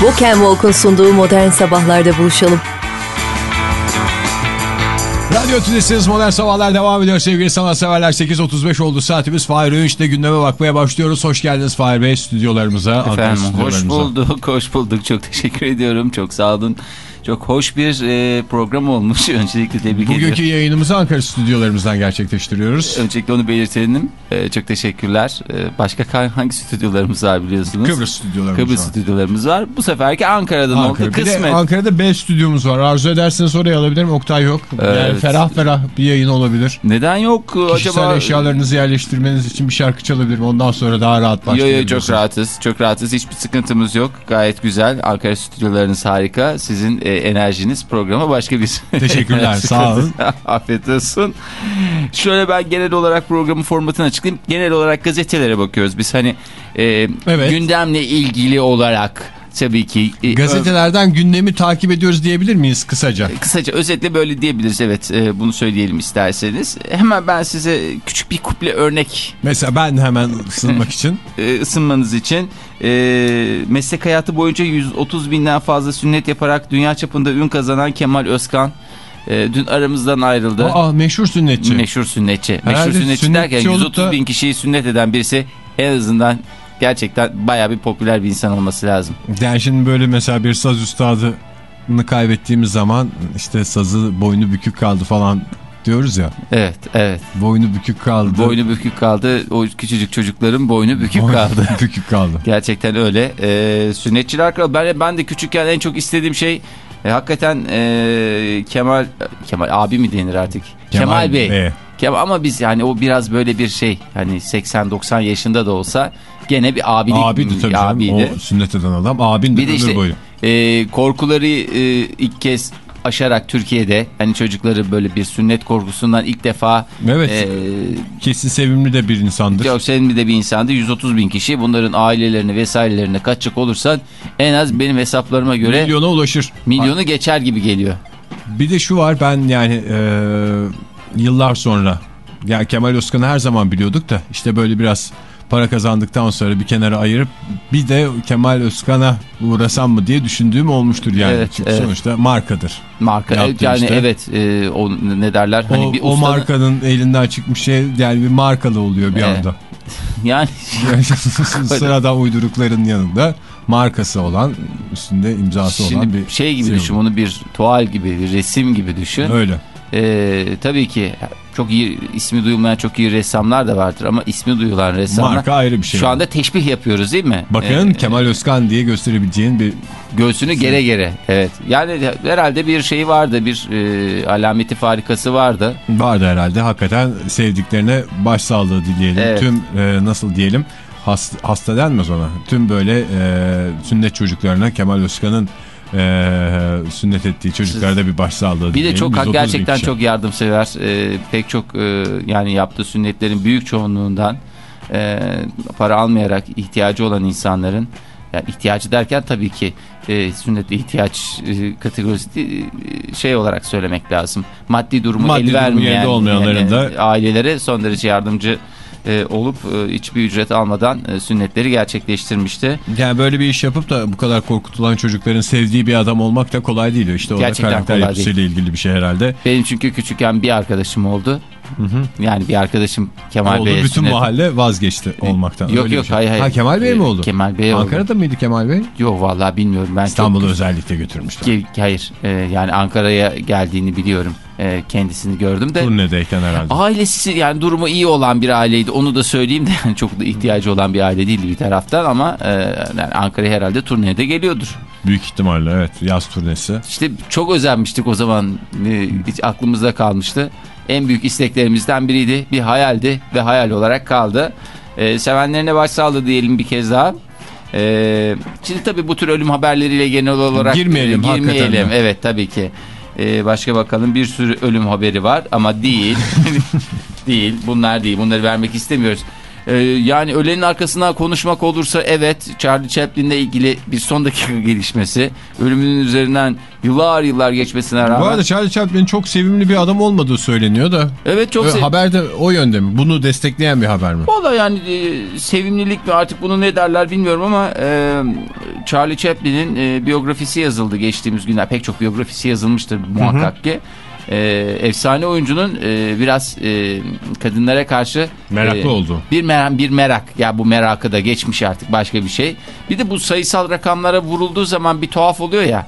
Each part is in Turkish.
Walk and Walk'un sunduğu Modern Sabahlar'da buluşalım. Radyo Tülesi'niz Modern Sabahlar devam ediyor sevgili sanatseverler. 8.35 oldu saatimiz. Fahir Öğünç'le gündeme bakmaya başlıyoruz. Hoş geldiniz Fahir Bey stüdyolarımıza. Efendim hoş bulduk, hoş bulduk. Çok teşekkür ediyorum. Çok sağ olun. Çok hoş bir e, program olmuş. Öncelikle tebrik ediyorum. Bugünkü yayınımızı Ankara stüdyolarımızdan gerçekleştiriyoruz. Öncelikle onu belirtelim. E, çok teşekkürler. E, başka ka- hangi stüdyolarımız var biliyorsunuz? Kıbrıs stüdyolarımız Kıbrıs var. stüdyolarımız var. Bu seferki Ankara'dan Ankara. oldu. Bir de Kısmet. Ankara'da B stüdyomuz var. Arzu ederseniz oraya alabilirim. Oktay yok. Yani Evet. ferah ferah bir yayın olabilir. Neden yok e, Kişisel acaba? eşyalarınızı yerleştirmeniz için bir şarkı çalabilirim. Ondan sonra daha rahat Yo yo başlayabilirsiniz. çok rahatız. Çok rahatız. Hiçbir sıkıntımız yok. Gayet güzel. Ankara stüdyolarınız harika. Sizin e, enerjiniz programa başka bir... Teşekkürler, sağ olun. Afiyet olsun. Şöyle ben genel olarak programın formatını açıklayayım. Genel olarak gazetelere bakıyoruz. Biz hani e, Evet. gündemle ilgili olarak tabii ki... e, Gazetelerden gündemi takip ediyoruz diyebilir miyiz kısaca? Kısaca özetle böyle diyebiliriz evet e, bunu söyleyelim isterseniz. Hemen ben size küçük bir kuple örnek Mesela ben hemen ısınmak için e, ısınmanız için e, meslek hayatı boyunca 130 binden fazla sünnet yaparak dünya çapında ün kazanan Kemal Özkan e, dün aramızdan ayrıldı. Aa meşhur sünnetçi. Meşhur sünnetçi. Meşhur Herhalde sünnetçi sünnetçi derken olup 130 da- bin kişiyi sünnet eden birisi en azından gerçekten baya bir popüler bir insan olması lazım. Yani şimdi böyle mesela bir saz üstadını kaybettiğimiz zaman işte sazı boynu bükük kaldı falan diyoruz ya. Evet, evet. Boynu bükük kaldı. Boynu bükük kaldı. O küçücük çocukların boynu bükük Boynu kaldı. bükük kaldı. Gerçekten öyle. Ee, sünnetçiler kralı. Ben, ben de küçükken en çok istediğim şey e, hakikaten e, Kemal Kemal abi mi denir artık? Kemal, Bey. Bey. Kemal, ama biz yani o biraz böyle bir şey hani 80-90 yaşında da olsa gene bir abilik. Abiydi tabii canım. abiydi. O sünnet eden adam. Abin de Bir de işte boyu. e, korkuları e, ilk kez aşarak Türkiye'de hani çocukları böyle bir sünnet korkusundan ilk defa Evet. e, Kesin sevimli de bir insandır. Yok senin de bir insandı 130 bin kişi bunların ailelerini vesairelerine kaçacak olursan en az benim hesaplarıma göre Milyona ulaşır. milyonu geçer gibi geliyor. Bir de şu var ben yani e, yıllar sonra ya Kemal Özkan'ı her zaman biliyorduk da işte böyle biraz para kazandıktan sonra bir kenara ayırıp bir de Kemal Özkan'a uğrasam mı diye düşündüğüm olmuştur yani. Evet, Çünkü evet. sonuçta markadır. Marka yani işte. evet e, o ne derler hani o, bir o ustanın- markanın elinden çıkmış şey yani bir markalı oluyor bir Evet. anda. yani Sıradan uydurukların yanında markası olan üstünde imzası olan şimdi bir şey gibi şey düşün bunu bir tuval gibi bir resim gibi düşün. Öyle. E, tabii ki çok iyi ismi duyulmayan çok iyi ressamlar da vardır ama ismi duyulan ressamlar Marka ayrı bir şey. şu anda teşbih yapıyoruz değil mi? Bakın E, Kemal Özkan diye gösterebileceğin bir Göğsünü gere gere. Evet. Yani herhalde bir şey vardı. Bir e, alameti farikası vardı. Vardı herhalde. Hakikaten sevdiklerine başsağlığı dileyelim. Evet. Tüm e, nasıl diyelim hast, hasta denmez ona. Tüm böyle e, sünnet çocuklarına Kemal Özkan'ın e, sünnet ettiği çocuklara da bir başsağlığı Bir de çok 130 bin gerçekten çok yardımsever. E, pek çok e, yani yaptığı sünnetlerin büyük çoğunluğundan e, para almayarak ihtiyacı olan insanların yani ihtiyacı derken tabii ki e, sünnete ihtiyaç e, kategorisi e, şey olarak söylemek lazım. Maddi durumu Maddi el durumu vermeyen yerinde olmayanların yani, da- ailelere son derece yardımcı e, olup e, hiçbir ücret almadan e, sünnetleri gerçekleştirmişti. Yani böyle bir iş yapıp da bu kadar korkutulan çocukların sevdiği bir adam olmak da kolay değil. İşte o da karakter yapısıyla ilgili bir şey herhalde. Benim çünkü küçükken bir arkadaşım oldu. Yani bir arkadaşım Kemal. Bey'e Bütün sünnet- mahalle vazgeçti olmaktan. Yok Öyle yok şey. hayır hayır. Ha Kemal Bey mi Ee, oldu? Kemal Bey oldu. Ankara'da mıydı Kemal Bey? Yok vallahi bilmiyorum. Ben İstanbul'u çok... özellikle götürmüşler. Ki- Hayır e, yani Ankara'ya geldiğini biliyorum. E, kendisini gördüm de. Turnedeyken herhalde. Ailesi yani durumu iyi olan bir aileydi. Onu da söyleyeyim de yani çok da ihtiyacı olan bir aile değildi bir taraftan ama e, yani Ankara'ya herhalde turneye de geliyordur. Büyük ihtimalle evet yaz turnesi. İşte çok özenmiştik o zaman. E, hiç aklımızda kalmıştı. En büyük isteklerimizden biriydi. Bir hayaldi ve hayal olarak kaldı. E, sevenlerine başsağlığı diyelim bir kez daha. E, şimdi tabii bu tür ölüm haberleriyle genel olarak Girmeyelim, e, girmeyelim. Evet tabii ki. E, başka bakalım bir sürü ölüm haberi var ama değil. değil. Bunlar değil. Bunları vermek istemiyoruz. E, yani ölenin arkasından konuşmak olursa evet Charlie Chaplin'le ilgili bir son dakika gelişmesi. Ölümünün üzerinden yıllar yıllar geçmesine rağmen. Bu arada Charlie Chaplin'in çok sevimli bir adam olmadığı söyleniyor da. evet çok Ö, sev- haber de o yönde mi? Bunu destekleyen bir haber mi? Valla yani e, sevimlilik mi artık bunu ne derler bilmiyorum ama e, Charlie Chaplin'in e, biyografisi yazıldı geçtiğimiz günler. Pek çok biyografisi yazılmıştır muhakkak hı hı. ki. E, efsane oyuncunun e, biraz e, kadınlara karşı meraklı e, oldu. Bir merak, bir merak. Ya bu merakı da geçmiş artık başka bir şey. Bir de bu sayısal rakamlara vurulduğu zaman bir tuhaf oluyor ya.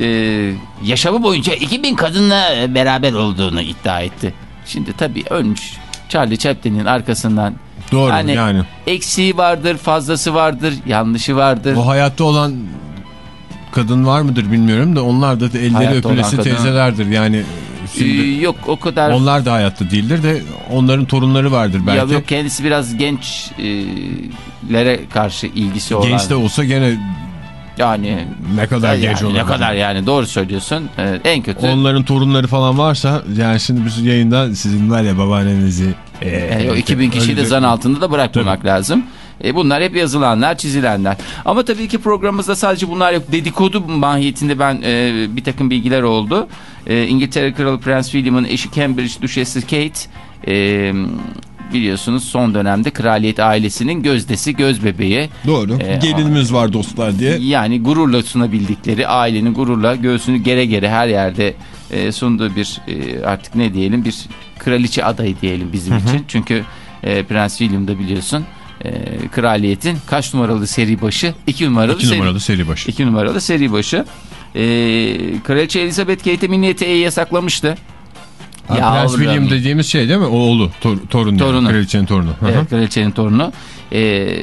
E, yaşamı boyunca 2000 kadınla beraber olduğunu iddia etti. Şimdi tabii ölmüş Charlie Chaplin'in arkasından Doğru yani, yani. Eksiği vardır, fazlası vardır, yanlışı vardır. O hayatta olan kadın var mıdır bilmiyorum da onlar da elleri hayatta öpülesi teyzelerdir. Yani şimdi ee, yok o kadar. Onlar da hayatta değildir de onların torunları vardır belki. Ya yok kendisi biraz gençlere karşı ilgisi olan. Genç de olsa gene yani ne kadar yani, genç olabilir. Ne kadar yani doğru söylüyorsun. Ee, en kötü. Onların torunları falan varsa yani şimdi biz yayında sizin var ya babaannenizi. E, e, o 2000 kişiyi de zan altında da bırakmamak tabii. lazım. E, bunlar hep yazılanlar, çizilenler. Ama tabii ki programımızda sadece bunlar yok. Dedikodu mahiyetinde ben e, bir takım bilgiler oldu. E, İngiltere Kralı Prens William'ın eşi Cambridge Düşesi Kate e, biliyorsunuz son dönemde kraliyet ailesinin gözdesi, göz bebeği. Doğru. Ee, Gelinimiz var dostlar diye. Yani gururla sunabildikleri ailenin gururla göğsünü gere gere her yerde e, sunduğu bir e, artık ne diyelim bir kraliçe adayı diyelim bizim Hı -hı. için. Çünkü e, Prens William da biliyorsun e, kraliyetin kaç numaralı seri başı? İki numaralı, İki numaralı seri, seri başı. İki numaralı seri başı. E, Kraliçe Elizabeth Kate mini eteği yasaklamıştı. Ha, Prens William dediğimiz şey değil mi? Oğlu, tor torun. Torunu. Kraliçenin torunu. Evet, kraliçenin torunu. Ee,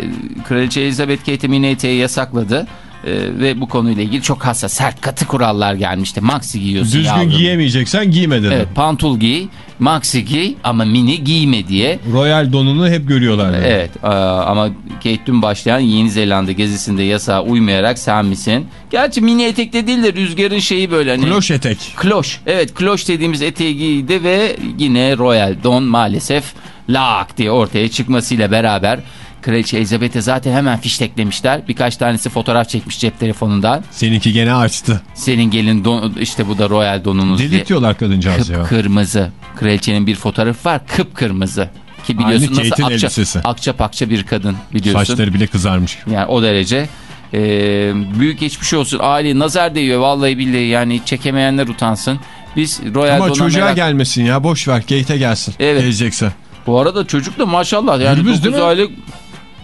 Kraliçe Elizabeth Kate Minete'yi yasakladı. Ee, ve bu konuyla ilgili çok hassas, sert, katı kurallar gelmişti. Maxi giyiyorsun Düzgün yavrum. giyemeyeceksen giyme dedi. Evet, pantul giy, maxi giy ama mini giyme diye. Royal donunu hep görüyorlar. Yani. Evet ama Kate dün başlayan Yeni Zelanda gezisinde yasağa uymayarak sen misin? Gerçi mini etekte değil de rüzgarın şeyi böyle hani. Kloş etek. Kloş. Evet kloş dediğimiz eteği giydi ve yine Royal don maalesef lak diye ortaya çıkmasıyla beraber Kraliçe Elizabeth'e zaten hemen fişteklemişler. Birkaç tanesi fotoğraf çekmiş cep telefonundan. Seninki gene açtı. Senin gelin don, işte bu da royal donunuz diye. Delirtiyorlar kadıncağız ya. Kırmızı. Kraliçenin bir fotoğrafı var kıpkırmızı. Ki biliyorsun Aynı nasıl akça, elbisesi. akça pakça bir kadın biliyorsun. Saçları bile kızarmış. Yani o derece. Ee, büyük geçmiş olsun. Aile nazar değiyor vallahi billahi yani çekemeyenler utansın. Biz Royal Ama çocuğa merak... gelmesin ya boş ver Gate'e gelsin. Evet. Gelecekse. Bu arada çocuk da maşallah yani Gürbüz 9 aylık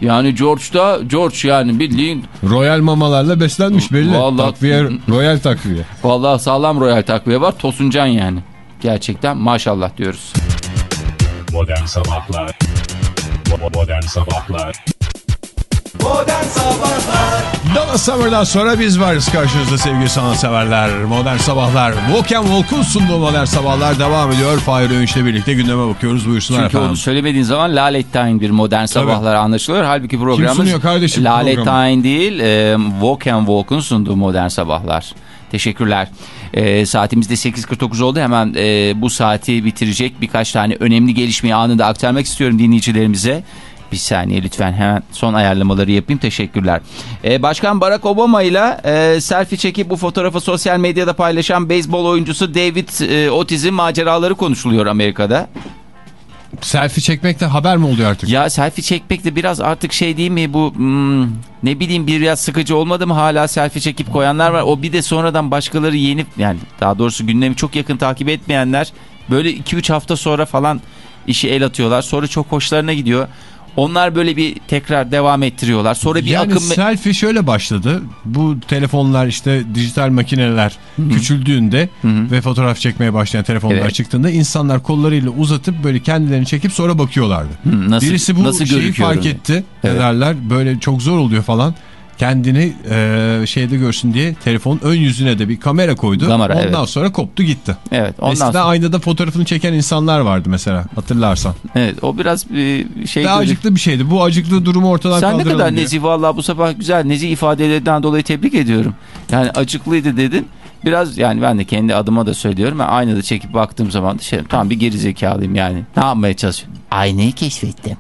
yani George da George yani bildiğin. Royal mamalarla beslenmiş belli. Vallahi, takviye, royal takviye. Vallahi sağlam royal takviye var. Tosuncan yani. Gerçekten maşallah diyoruz. Modern Sabahlar Modern Sabahlar Modern Sabahlar Donna Summer'dan sonra biz varız karşınızda sevgili sanatseverler. Modern Sabahlar. Walk and Walk'un sunduğu Modern Sabahlar devam ediyor. Fahir Öğünç'le birlikte gündeme bakıyoruz. Buyursunlar Çünkü efendim. onu söylemediğin zaman Lalettayn bir Modern Sabahlar Tabii. anlaşılıyor. Halbuki programımız Kim sunuyor kardeşim Lalettayn değil e, Walk and Walk'un sunduğu Modern Sabahlar. Teşekkürler. E, saatimizde 8.49 oldu. Hemen e, bu saati bitirecek birkaç tane önemli gelişmeyi anında aktarmak istiyorum dinleyicilerimize. Bir saniye lütfen hemen son ayarlamaları yapayım. Teşekkürler. Ee, Başkan Barack Obama ile e, selfie çekip bu fotoğrafı sosyal medyada paylaşan beyzbol oyuncusu David e, Otiz'in maceraları konuşuluyor Amerika'da. Selfie çekmek de haber mi oluyor artık? Ya selfie çekmek de biraz artık şey değil mi bu hmm, ne bileyim biraz sıkıcı olmadı mı hala selfie çekip koyanlar var. O bir de sonradan başkaları yenip yani daha doğrusu gündemi çok yakın takip etmeyenler böyle 2-3 hafta sonra falan işi el atıyorlar. Sonra çok hoşlarına gidiyor. Onlar böyle bir tekrar devam ettiriyorlar. Sonra bir yani akım... selfie şöyle başladı. Bu telefonlar işte dijital makineler Hı -hı. küçüldüğünde Hı -hı. ve fotoğraf çekmeye başlayan telefonlar evet. çıktığında insanlar kollarıyla uzatıp böyle kendilerini çekip sonra bakıyorlardı. Hı, nasıl, Birisi bu nasıl şeyi fark etti. Evet. Derler böyle çok zor oluyor falan kendini e, şeyde görsün diye telefonun ön yüzüne de bir kamera koydu. Kamera, ondan evet. sonra koptu gitti. Evet. Ondan Eskiden sonra... aynada fotoğrafını çeken insanlar vardı mesela hatırlarsan. Evet o biraz bir şey. Daha acıklı bir şeydi. Bu acıklı durumu ortadan Sen kaldıralım ne kadar diye. nezih valla bu sabah güzel nezih ifadelerinden dolayı tebrik ediyorum. Yani acıklıydı dedin. Biraz yani ben de kendi adıma da söylüyorum. Ben aynada çekip baktığım zaman şey, tam bir gerizekalıyım yani. Ne yapmaya çalışıyorum? Aynayı keşfettim.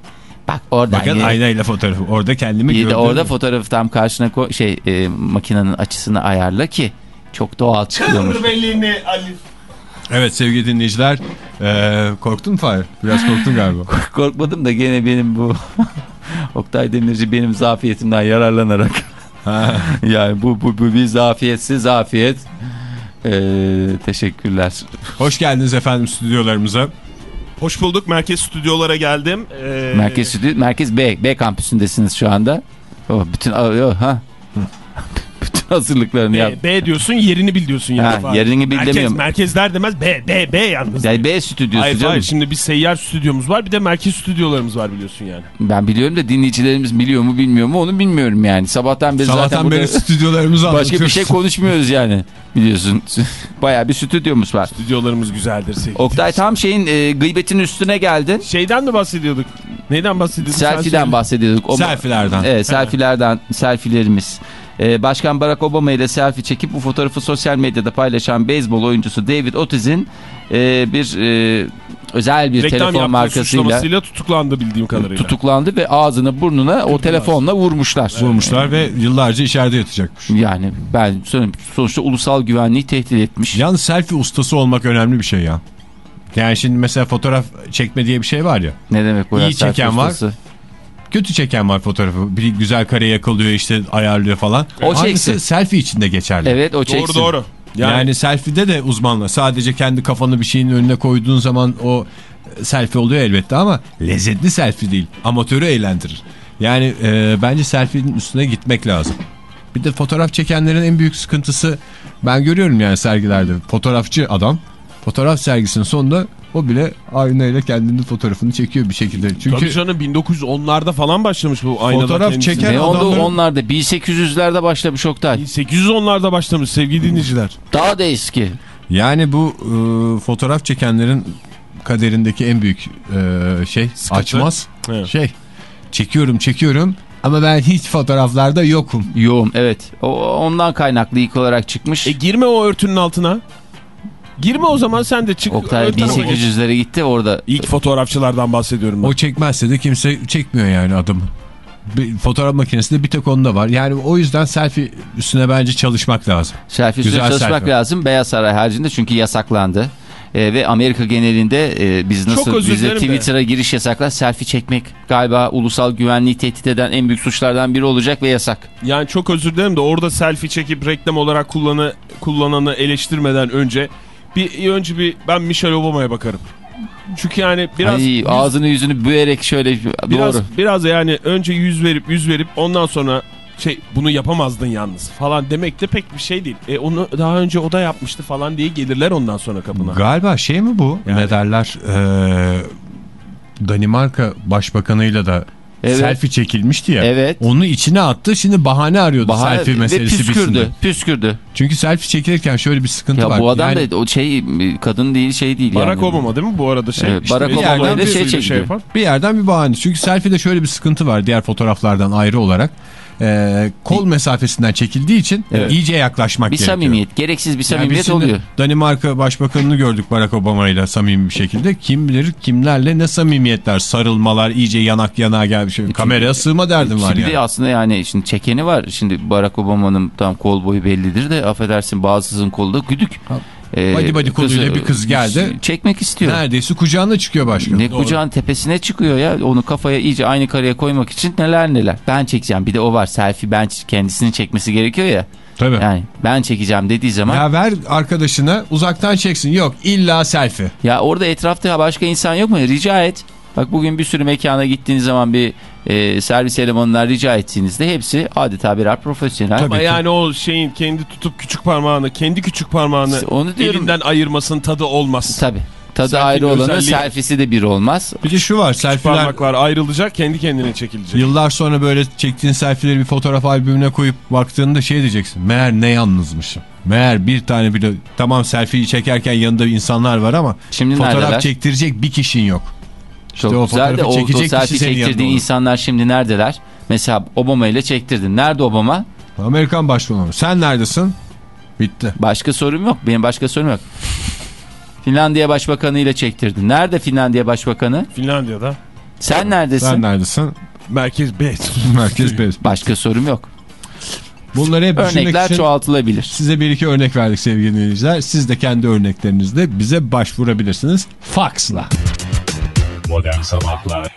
Bak orada. Bakın aynayla fotoğrafı. Orada kendimi gördüm. Orada fotoğrafı tam karşına koy, şey e, makinenin açısını ayarla ki çok doğal çıkıyormuş. belliğini Ali. Evet sevgili dinleyiciler ee, korktun mu Fahir? Biraz korktun galiba. Korkmadım da gene benim bu Oktay Demirci benim zafiyetimden yararlanarak yani bu, bu, bu bir zafiyetsiz zafiyet. Ee, teşekkürler. Hoş geldiniz efendim stüdyolarımıza. Hoş bulduk. Merkez stüdyolara geldim. Ee, Merkez stüdyo, Merkez B, B kampüsündesiniz şu anda. Oh, bütün oh, ha. hazırlıklarını yap. B, B diyorsun yerini bil diyorsun. Yani Ha, yerini bil Merkez, demiyorum. merkezler demez B, B, B yalnız. Yani B stüdyosu Hayır, canım. hayır şimdi bir seyyar stüdyomuz var bir de merkez stüdyolarımız var biliyorsun yani. Ben biliyorum da dinleyicilerimiz biliyor mu bilmiyor mu onu bilmiyorum yani. Sabahtan beri zaten Sabahtan burada beri stüdyolarımızı başka bir şey konuşmuyoruz yani. Biliyorsun. Bayağı bir stüdyomuz var. Stüdyolarımız güzeldir sevgili. Oktay tam şeyin e, gıybetin üstüne geldin. Şeyden mi bahsediyorduk? Neyden bahsediyorduk? Selfie'den bahsediyorduk. O- Selfie'lerden. Evet selfie'lerden, selfie'lerimiz. Ee, Başkan Barack Obama ile selfie çekip bu fotoğrafı sosyal medyada paylaşan beyzbol oyuncusu David Otiz'in e, bir e, özel bir Reklam telefon markasıyla tutuklandı bildiğim kadarıyla. tutuklandı ve ağzına burnuna o telefonla vurmuşlar. Vurmuşlar ve yıllarca içeride yatacakmış. Yani ben sonuçta ulusal güvenliği tehdit etmiş. Yalnız selfie ustası olmak önemli bir şey ya. Yani şimdi mesela fotoğraf çekme diye bir şey var ya. Ne demek bu İyi çeken var. ustası? Kötü çeken var fotoğrafı. Bir güzel kare yakalıyor işte ayarlıyor falan. O çeksin. selfie içinde geçerli. Evet o çeksin. Doğru doğru. Yani, Yani, selfie'de de uzmanla. Sadece kendi kafanı bir şeyin önüne koyduğun zaman o selfie oluyor elbette ama lezzetli selfie değil. Amatörü eğlendirir. Yani e, bence selfie'nin üstüne gitmek lazım. Bir de fotoğraf çekenlerin en büyük sıkıntısı ben görüyorum yani sergilerde. Fotoğrafçı adam fotoğraf sergisinin sonunda o bile aynayla kendinin fotoğrafını çekiyor bir şekilde. Çünkü Tabii canım 1910'larda falan başlamış bu aynada Fotoğraf kendisi. çeken- Ne oldu adamların- onlarda? 1800'lerde başlamış Oktay. 810'larda başlamış sevgili dinleyiciler. Daha da eski. yani bu e, fotoğraf çekenlerin kaderindeki en büyük e, şey Sıkıntı. açmaz. Evet. Şey çekiyorum çekiyorum ama ben hiç fotoğraflarda yokum. Yoğum evet. O, ondan kaynaklı ilk olarak çıkmış. E girme o örtünün altına. Girme o zaman sen de çık. Oktay ön tarafa geç. 1800'lere gitti orada. İlk fotoğrafçılardan bahsediyorum ben. O çekmezse de kimse çekmiyor yani adamı. Bir fotoğraf makinesinde bir tek onda var. Yani o yüzden selfie üstüne bence çalışmak lazım. Selfie Güzel üstüne çalışmak selfie. lazım. Beyaz Saray haricinde çünkü yasaklandı. Ee, ve Amerika genelinde e, biz nasıl bize. Twitter'a giriş yasaklar selfie çekmek galiba ulusal güvenliği tehdit eden en büyük suçlardan biri olacak ve yasak. Yani çok özür dilerim de orada selfie çekip reklam olarak kullanı, kullananı eleştirmeden önce bir önce bir ben Michelle Obama'ya bakarım. Çünkü yani biraz Ay, yüz- ağzını yüzünü büyerek şöyle biraz doğru. biraz yani önce yüz verip yüz verip ondan sonra şey bunu yapamazdın yalnız falan demek de pek bir şey değil. E onu daha önce o da yapmıştı falan diye gelirler ondan sonra kapına. Galiba şey mi bu? Yani- Ne derler? Ee, Danimarka başbakanıyla da Evet. selfie çekilmişti ya. Evet. Onu içine attı. Şimdi bahane arıyordu Bahar selfie ve meselesi bitsin püskürdü. diye. Püskürdü. Çünkü selfie çekilirken şöyle bir sıkıntı Ya var. bu adam Yani da o şey kadın değil şey değil Barack yani. Obama değil mi bu arada şey? Evet, Barack bir Obama yerden ile bir şey çekiyor. yapan. bir yerden bir bahane. Çünkü selfie'de şöyle bir sıkıntı var diğer fotoğraflardan ayrı olarak. Ee, kol mesafesinden çekildiği için Evet. iyice yaklaşmak Bir gerekiyor. samimiyet, gereksiz bir Yani samimiyet şimdi oluyor. Danimarka Başbakanını gördük Barack Obama ile samimi bir şekilde. Kim bilir kimlerle ne samimiyetler, sarılmalar, iyice yanak yanağa gelmiş. Kameraya sığma derdim var Şimdi yani. aslında yani şimdi çekeni var. Şimdi Barack Obama'nın tam kol boyu bellidir de affedersin bazısının kolu da güdük. Ee, Badi badi koluyla bir kız geldi. Çekmek istiyor. Neredeyse kucağına çıkıyor başkan. Ne kucağın tepesine çıkıyor ya. Onu kafaya iyice aynı kareye koymak için neler neler. Ben çekeceğim. Bir de o var. Selfie ben kendisini çekmesi gerekiyor ya. Tabii. Yani ben çekeceğim dediği zaman. Ya, Ya ver arkadaşına uzaktan çeksin. Yok illa selfie. orada etrafta başka insan yok mu? Rica et. Bak bugün bir sürü mekana gittiğiniz zaman bir e, servis elemanından rica ettiğinizde hepsi adeta birer profesyonel. Ama yani o şeyin kendi tutup küçük parmağını, kendi küçük parmağını Onu diyorum. elinden ayırmasının tadı olmaz. Tabii. Tadı Selfie'nin ayrı olanın özelliği- selfiesi de bir olmaz. Bir de şu var selfie'ler Parmaklar ayrılacak, kendi kendine çekilecek. yıllar sonra böyle çektiğin selfie'leri bir fotoğraf albümüne koyup baktığında şey diyeceksin. Meğer ne yalnızmışım. Meğer bir tane bile tamam selfie'yi çekerken yanında insanlar var ama Şimdi fotoğraf neredeler? çektirecek bir kişin yok. Çok o güzel de fotoğrafı o, o çekecek kişi selfie olur. insanlar şimdi neredeler? Mesela Obama ile çektirdin. Nerede Obama? Amerikan başkanı. Sen neredesin? Bitti. Başka sorum yok. Benim başka sorum yok. Finlandiya Başbakanı ile çektirdin. Nerede Finlandiya Başbakanı? Finlandiya'da Sen neredesin? Sen neredesin? merkez B. Merkez Bey. Başka sorum yok. Bunları hep Örnekler için çoğaltılabilir. size bir iki örnek verdik sevgili dinleyiciler. Siz de kendi örneklerinizle bize başvurabilirsiniz. Fax'la. Modern Sabahlar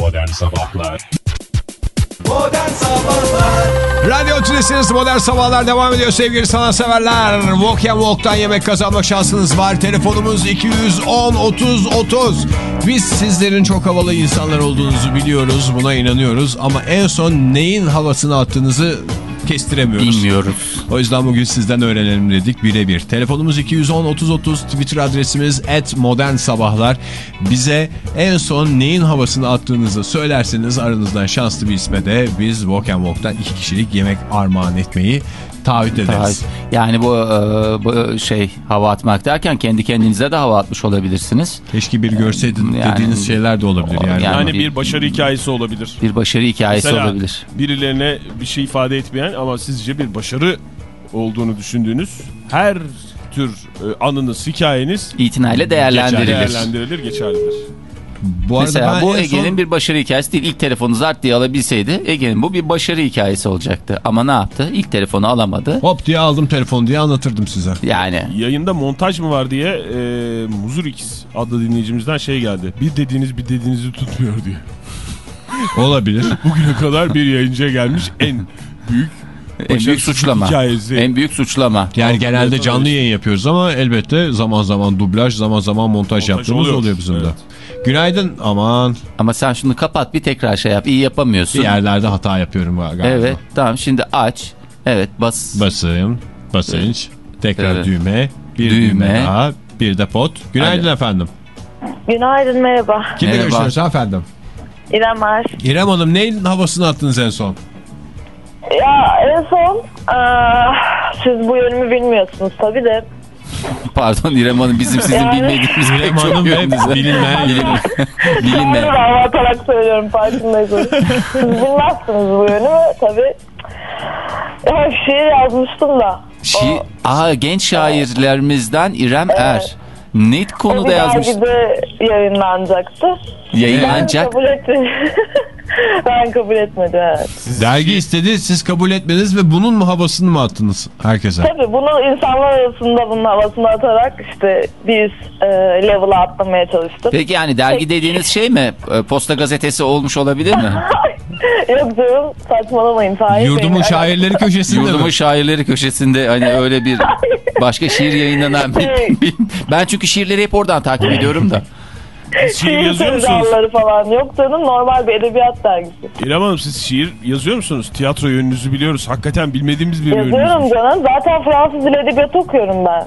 Modern Sabahlar Modern Sabahlar Radyo Tülesi'niz Modern Sabahlar devam ediyor sevgili sanatseverler. Walk and Walk'tan yemek kazanma şansınız var. Telefonumuz 210 30 30. Biz sizlerin çok havalı insanlar olduğunuzu biliyoruz. Buna inanıyoruz. Ama en son neyin havasını attığınızı kestiremiyoruz. Bilmiyoruz. O yüzden bugün sizden öğrenelim dedik birebir. Telefonumuz 210 30 30 Twitter adresimiz et modern sabahlar. Bize en son neyin havasını attığınızı söylerseniz aranızdan şanslı bir isme de biz Walk and Walk'tan iki kişilik yemek armağan etmeyi taahhüt ederiz. Yani bu, e, bu şey hava atmak derken kendi kendinize de hava atmış olabilirsiniz. Keşke bir görseydin Yani- dediğiniz şeyler de olabilir yani. Yani- Yani bir- bir başarı hikayesi olabilir. Bir başarı hikayesi Mesela olabilir. birilerine bir şey ifade etmeyen ama sizce bir başarı olduğunu düşündüğünüz her tür e, anınız, hikayeniz İtinayla değerlendirilir. değerlendirilir, geçerlidir. Bu Mesela bu en Ege'nin son- bir başarı hikayesi değil. İlk telefonu zart diye alabilseydi Ege'nin bu bir başarı hikayesi olacaktı. Ama ne yaptı? İlk telefonu alamadı. hop diye aldım telefonu diye anlatırdım size. Yani Yayında montaj mı var diye e, Muzur X adlı dinleyicimizden şey geldi. Bir dediğiniz bir dediğinizi tutmuyor diye. Olabilir. Bugüne kadar bir yayıncıya gelmiş en büyük en büyük suçlama. hikayesi. En büyük suçlama. Yani genelde canlı yayın yapıyoruz ama elbette zaman zaman dublaj, zaman zaman montaj, Montaj yaptığımız oluyor. oluyor bizim de. Evet. Günaydın. Aman Ama sen şunu kapat bir tekrar şey yap. İyi yapamıyorsun. bir yerlerde hata yapıyorum galiba. Evet tamam şimdi aç. Evet bas. Basayım, basınç, tekrar Evet. düğme, bir Düğme. düğme, daha, bir de pot. Günaydın Hadi. efendim. Günaydın merhaba. Kimle görüşüyoruz efendim? İrem Er. İrem Hanım neyin havasını attınız en son? Ya en son eee, siz bu yönümü bilmiyorsunuz tabii de. Pardon İrem Hanım bizim sizin Yani- bilmediğimiz İrem pek çok Hanım bilinmeyen Bilinmeyen. Doğru Bilinmeyen. hava atarak söylüyorum farkındaysanız. siz bilmezsiniz bu yönümü tabii. Ya şiir yazmıştım da. Şi Aa, genç şairlerimizden İrem Er. Ne konuda bir yazmış? dergide yayınlanacaktı. Ben Yayınlanacak. kabul etmedim. ben kabul etmedim evet. Dergi istedi, siz kabul etmediniz ve bunun mu havasını mı attınız herkese? Tabii bunu insanlar arasında bunun havasını atarak işte biz e, level'a atlamaya çalıştık. Peki yani dergi dediğiniz şey mi? E, Posta gazetesi olmuş olabilir mi? Yok canım saçmalamayın. Tahir Yurdumun şairleri köşesinde Yurdumun mi? şairleri köşesinde hani öyle bir başka şiir yayınlanan bir- ben çünkü şiirleri hep oradan takip ediyorum da. Şiir Şiir yazıyor musunuz? sevdaları falan yok canım normal bir edebiyat dergisi. İrem Hanım siz şiir yazıyor musunuz? Tiyatro yönünüzü biliyoruz. Hakikaten bilmediğimiz bir Yazıyorum yönünüz. canım zaten Fransız dil edebiyatı okuyorum ben.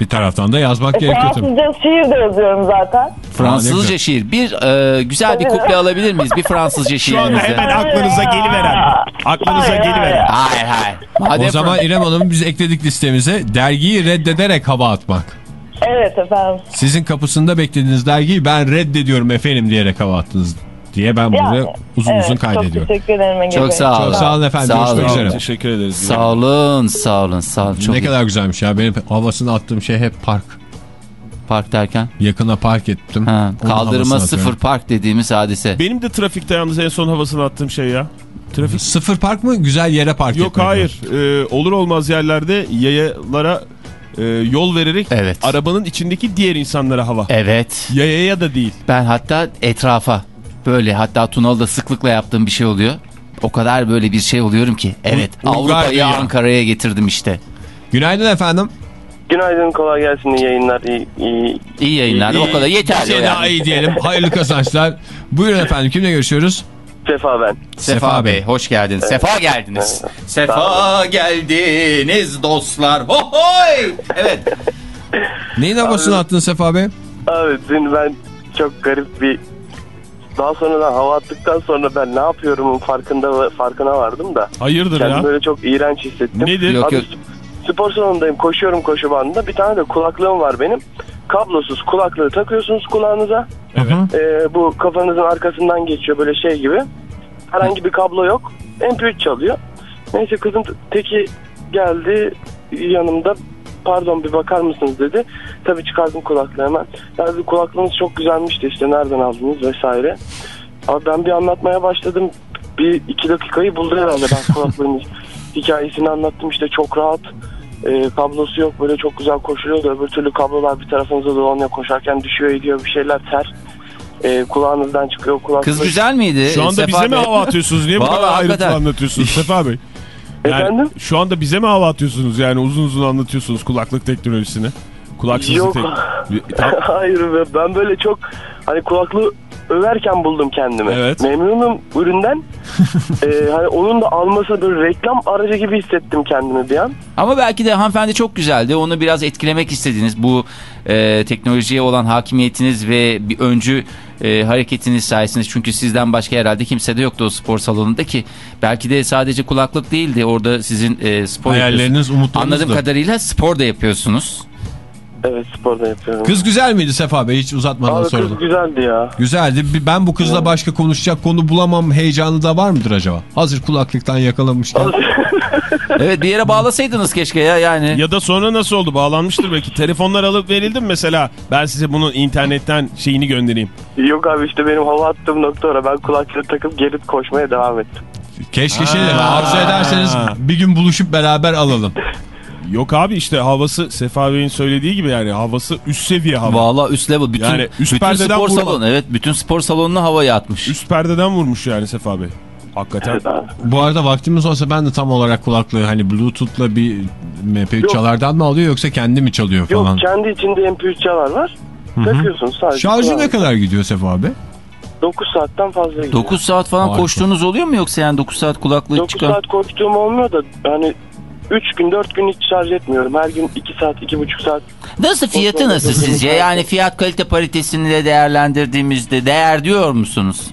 Bir taraftan da yazmak E, gerekiyor tabii. Fransızca şiir de yazıyorum zaten. Fransızca şiir. Bir e, güzel bir kuple alabilir miyiz? Bir Fransızca Şu anda hemen aklınıza geliveren. Aklınıza Hayır, geliveren. Hayır hayır. Madem O zaman İrem Hanım biz ekledik listemize dergiyi reddederek hava atmak. Evet efendim. Sizin kapısında beklediğiniz dergiyi ben reddediyorum efendim diyerek hava attınız diye ben Yani, uzun evet, uzun kaydediyorum. Çok teşekkür ederim Çok sağ olun. Çok sağ olun efendim, Sağ olun. üzere. Teşekkür ederiz. Sağ olun, sağ olun, sağ olun. Çok ne iyi. kadar güzelmiş ya benim havasını attığım şey hep park. Park derken? Yakına park ettim. Ha, kaldırıma sıfır atıyorum. park dediğimiz hadise. Benim de trafikte yalnız en son havasını attığım şey ya. Trafik Sıfır park mı? Güzel yere park Yok mi? hayır. Ee, olur olmaz yerlerde yayalara e, yol vererek Evet. arabanın içindeki diğer insanlara hava. Evet. Yayaya da değil. Ben hatta etrafa böyle hatta Tunalı'da sıklıkla yaptığım bir şey oluyor. O kadar böyle bir şey oluyorum ki. Evet Avrupa'yı. Ankara'ya getirdim işte. Günaydın efendim. Günaydın, kolay gelsin, iyi yayınlar. İyi, iyi. İyi yayınlar o kadar Bir yeterli. şey daha yani. iyi diyelim. Hayırlı kazançlar. Buyurun efendim kimle görüşüyoruz? Sefa ben. Sefa Bey hoş geldiniz. Sefa geldiniz. Sefa geldiniz dostlar. Hohoy! Evet. Neyin havasını attın Sefa Bey? Abi dün ben çok garip bir... Daha sonradan hava attıktan sonra ben ne yapıyorumun farkında farkına vardım da. Hayırdır Kendimi ya? böyle çok iğrenç hissettim. Nedir? Yok Abi, yok. Spor salonundayım, koşuyorum koşu bandında. Bir tane de kulaklığım var benim. Kablosuz kulaklığı takıyorsunuz kulağınıza. Evet. Ee, bu kafanızın arkasından geçiyor böyle şey gibi. Herhangi bir kablo yok. MP3 çalıyor. Neyse kızın teki geldi yanımda. Pardon bir bakar mısınız dedi. Tabii çıkardım kulaklığı hemen. Ya dedi, kulaklığınız çok güzelmişti işte nereden aldınız vesaire. Abi ben bir anlatmaya başladım. Bir iki dakikayı buldu herhalde ben kulaklığın hikayesini anlattım işte çok rahat. Ee, kablosu yok böyle çok güzel koşuyordu. Öbür türlü kablolar bir tarafınıza dolanıyor koşarken düşüyor ediyor bir şeyler ter. e, kulağınızdan çıkıyor. Kulaklık... Kız güzel miydi? Şu anda Sefa bize mi Bey? hava atıyorsunuz? Niye bu Vallahi kadar ayrıntılı hakikaten. anlatıyorsunuz Sefa Bey? Yani Efendim? Şu anda bize mi hava atıyorsunuz? Yani uzun uzun anlatıyorsunuz kulaklık teknolojisini. Kulaksızlık Yok. tek... Tam- Hayır be, ben böyle çok hani kulaklığı överken buldum kendimi. Evet. Memnunum üründen. Ee, hani onun da alması böyle reklam aracı gibi hissettim kendimi bir an. Ama belki de hanımefendi çok güzeldi. Onu biraz etkilemek istediniz. Bu e, teknolojiye olan hakimiyetiniz ve bir öncü e, hareketiniz sayesinde. Çünkü sizden başka herhalde kimse de yoktu o spor salonunda ki. Belki de sadece kulaklık değildi. Orada sizin e, spor Hayalleriniz, umutlarınız Anladığım da. kadarıyla spor da yapıyorsunuz. Evet sporda yapıyorum. Kız güzel miydi Sefa Bey? Hiç uzatmadan Abi soralım. kız güzeldi ya. Güzeldi. Ben bu kızla başka konuşacak konu bulamam heyecanı da var mıdır acaba? Hazır kulaklıktan yakalamışken. Evet bir yere bağlasaydınız keşke ya yani. Ya da sonra nasıl oldu? Bağlanmıştır belki. Telefonlar alıp verildi mi mesela? Ben size bunun internetten şeyini göndereyim. Yok abi işte benim hava attığım nokta orada. Ben kulaklığı takıp geri koşmaya devam ettim. Keşke şey Ha. arzu ederseniz bir gün buluşup beraber alalım. Yok abi işte havası Sefa Bey'in söylediği gibi yani havası üst seviye hava. Valla üst level bütün, Yani üst bütün perdeden spor vurma. salonu evet bütün spor salonunu havaya atmış. Üst perdeden vurmuş yani Sefa Bey. Hakikaten. Evet abi. Bu arada vaktimiz olsa ben de tam olarak kulaklığı hani bluetooth'la bir MP3 Yok. çalardan mı alıyor yoksa kendi mi çalıyor Yok falan? kendi içinde MP3 çalar var. Takıyorsun sadece. Şarjı ne kulağına. kadar gidiyor Sefa abi? 9 saatten fazla gidiyor. 9 saat falan Harika. koştuğunuz oluyor mu yoksa yani 9 saat kulaklığı 9 çıkan? saat koştuğum olmuyor da hani 3 gün 4 gün hiç şarj etmiyorum. Her gün 2 saat 2,5 saat. Nasıl fiyatı nasıl sizce? Yani fiyat kalite paritesini de değerlendirdiğimizde değer diyor musunuz?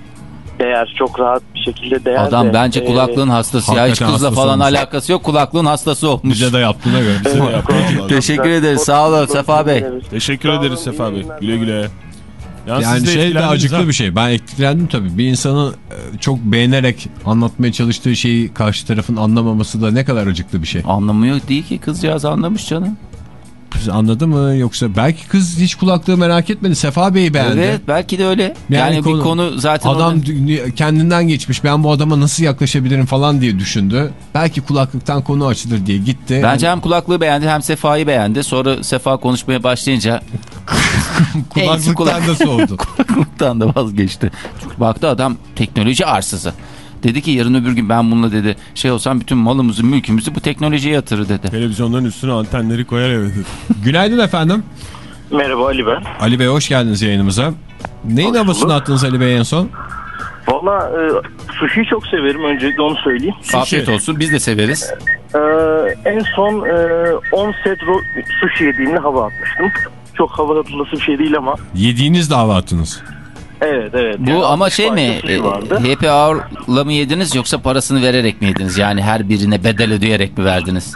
Değer çok rahat bir şekilde değer Adam de, bence e, kulaklığın hastası ya. Hiç kızla falan olmuş. alakası yok. Kulaklığın hastası olmuş. Bize de yaptığına göre. evet, yapıyor. Teşekkür ederiz. Sağ olun Sefa Bey. Teşekkür ederiz Sefa Bey. Güle güle. Ya Yani de şey de acıklı ha. bir şey. Ben etkilendim tabii. Bir insanın e, çok beğenerek anlatmaya çalıştığı şeyi karşı tarafın anlamaması da ne kadar acıklı bir şey. Anlamıyor değil ki kızcağız anlamış canım. Kız anladı mı yoksa belki kız hiç kulaklığı merak etmedi. Sefa Bey'i beğendi. Evet belki de öyle. Yani, bir konu zaten Adam dü- kendinden geçmiş. Ben bu adama nasıl yaklaşabilirim falan diye düşündü. Belki kulaklıktan konu açılır diye gitti. Bence hem kulaklığı beğendi hem Sefa'yı beğendi. Sonra Sefa konuşmaya başlayınca kulaklıktan kulak- da soğudu. kulaklıktan da vazgeçti. Çünkü baktı adam teknoloji arsızı. Dedi ki yarın öbür gün ben bununla dedi şey olsam bütün malımızı mülkümüzü bu teknolojiye yatırır dedi. Televizyonların üstüne antenleri koyar evet. Günaydın efendim. Merhaba Ali ben. Ali Bey hoş geldiniz yayınımıza. Neyin Hoş havasını bulduk. attınız Ali Bey en son? Valla e, sushi'yi çok severim öncelikle onu söyleyeyim. Afiyet olsun biz de severiz. E, en son e, 10 set ro- sushi yediğimde hava atmıştım. Çok hava atılası bir şey değil ama. Yediğiniz de hava attınız. Evet evet. Bu Yani ama 60 şey mi sushi e, happy hour'la mı yediniz yoksa parasını vererek mi yediniz? Yani her birine bedel ödeyerek mi verdiniz?